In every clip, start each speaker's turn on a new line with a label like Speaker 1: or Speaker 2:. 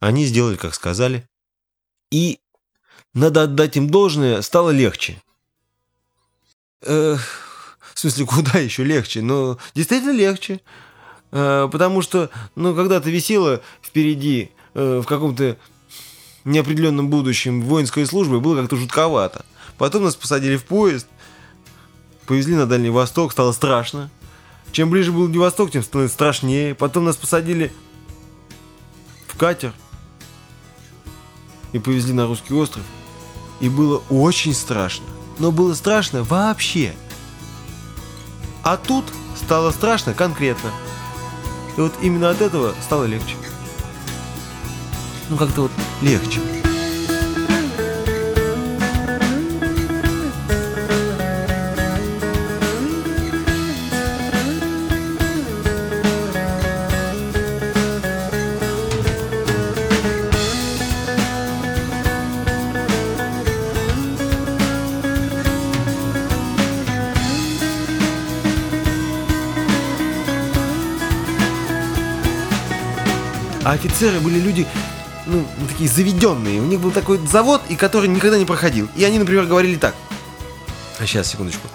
Speaker 1: Они сделали, как сказали. И, надо отдать им должное, стало легче. Э, в смысле, куда еще легче? Но действительно легче. Э, потому что, ну, когда ты висела впереди э, в каком-то неопределенном будущем воинской службы, было как-то жутковато. Потом нас посадили в поезд, повезли на Дальний Восток, стало страшно. Чем ближе был Дальний Восток, тем становится страшнее. Потом нас посадили в катер и повезли на русский остров. И было очень страшно. Но было страшно вообще. А тут стало страшно конкретно. И вот именно от этого стало легче. Ну как-то вот легче. А офицеры были люди, ну, такие заведенные. У них был такой завод, и который никогда не проходил. И они, например, говорили так. А сейчас, секундочку.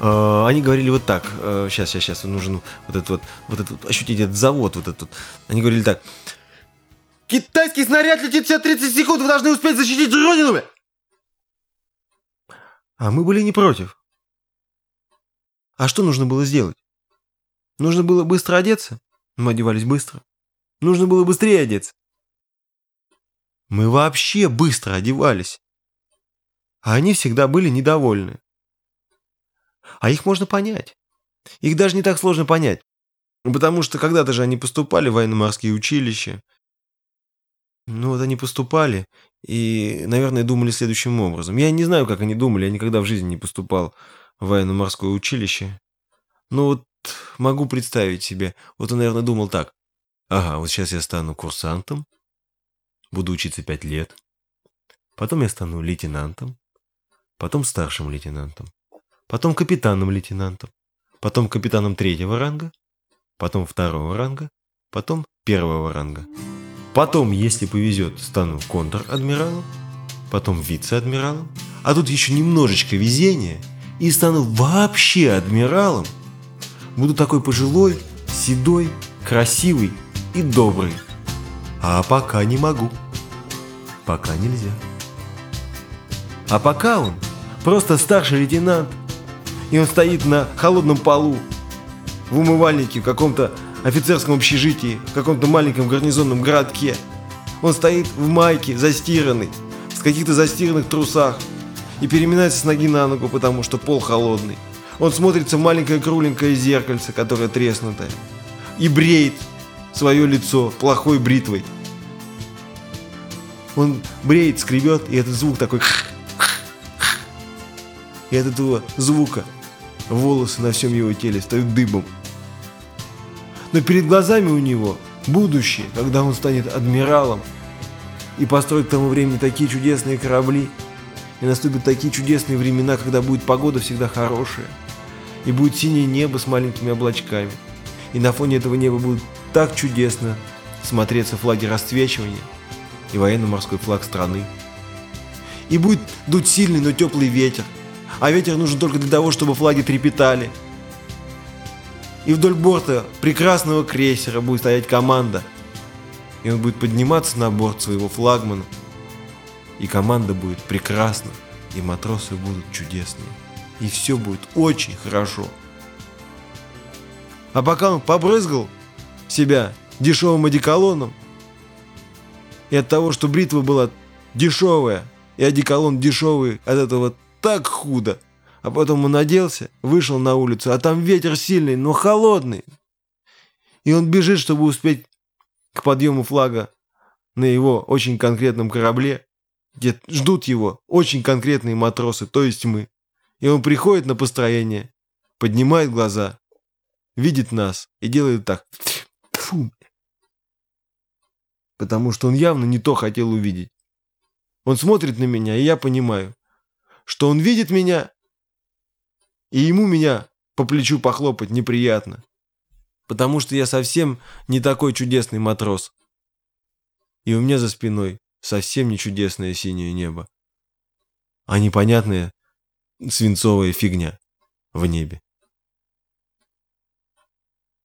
Speaker 1: Э, Они говорили вот так. Э, Сейчас, сейчас, сейчас. Нужен вот этот вот, вот этот, вот, ощутить этот завод, вот этот. Они говорили так. Китайский снаряд летит все 30 секунд, вы должны успеть защитить родину! А мы были не против. А что нужно было сделать? Нужно было быстро одеться. Мы одевались быстро. Нужно было быстрее одеться. Мы вообще быстро одевались. А они всегда были недовольны. А их можно понять. Их даже не так сложно понять. Потому что когда-то же они поступали в военно-морские училища. Ну вот они поступали и, наверное, думали следующим образом. Я не знаю, как они думали, я никогда в жизни не поступал в военно-морское училище. Но вот могу представить себе. Вот он, наверное, думал так. Ага, вот сейчас я стану курсантом, буду учиться пять лет. Потом я стану лейтенантом, потом старшим лейтенантом, потом капитаном-лейтенантом, потом капитаном третьего ранга, потом второго ранга, потом первого ранга. Потом, если повезет, стану контр-адмиралом, потом вице-адмиралом, а тут еще немножечко везения, и стану вообще адмиралом. Буду такой пожилой, седой, красивый и добрый. А пока не могу. Пока нельзя. А пока он просто старший лейтенант, и он стоит на холодном полу, в умывальнике в каком-то офицерском общежитии, в каком-то маленьком гарнизонном городке. Он стоит в майке, застиранный, в каких-то застиранных трусах, и переминается с ноги на ногу, потому что пол холодный. Он смотрится в маленькое кругленькое зеркальце, которое треснутое, и бреет свое лицо плохой бритвой. Он бреет, скребет, и этот звук такой... И от этого звука волосы на всем его теле стают дыбом. Но перед глазами у него будущее, когда он станет адмиралом и построит к тому времени такие чудесные корабли, и наступят такие чудесные времена, когда будет погода всегда хорошая, и будет синее небо с маленькими облачками, и на фоне этого неба будут так чудесно смотреться флаги расцвечивания и военно-морской флаг страны. И будет дуть сильный, но теплый ветер, а ветер нужен только для того, чтобы флаги трепетали. И вдоль борта прекрасного крейсера будет стоять команда, и он будет подниматься на борт своего флагмана, и команда будет прекрасна, и матросы будут чудесные, и все будет очень хорошо. А пока он побрызгал себя дешевым одеколоном, и от того, что бритва была дешевая, и одеколон дешевый, от этого так худо. А потом он оделся, вышел на улицу, а там ветер сильный, но холодный. И он бежит, чтобы успеть к подъему флага на его очень конкретном корабле, где ждут его очень конкретные матросы, то есть мы. И он приходит на построение, поднимает глаза, видит нас и делает так. Фу. Потому что он явно не то хотел увидеть. Он смотрит на меня, и я понимаю, что он видит меня, и ему меня по плечу похлопать неприятно. Потому что я совсем не такой чудесный матрос. И у меня за спиной совсем не чудесное синее небо, а непонятная свинцовая фигня в небе.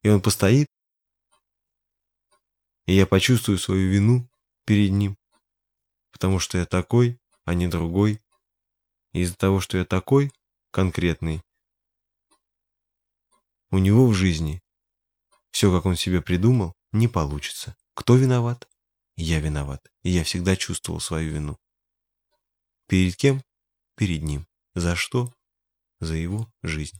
Speaker 1: И он постоит, и я почувствую свою вину перед ним, потому что я такой, а не другой. Из-за того, что я такой, конкретный, у него в жизни все, как он себе придумал, не получится. Кто виноват? Я виноват. И я всегда чувствовал свою вину. Перед кем? Перед ним. За что? За его жизнь.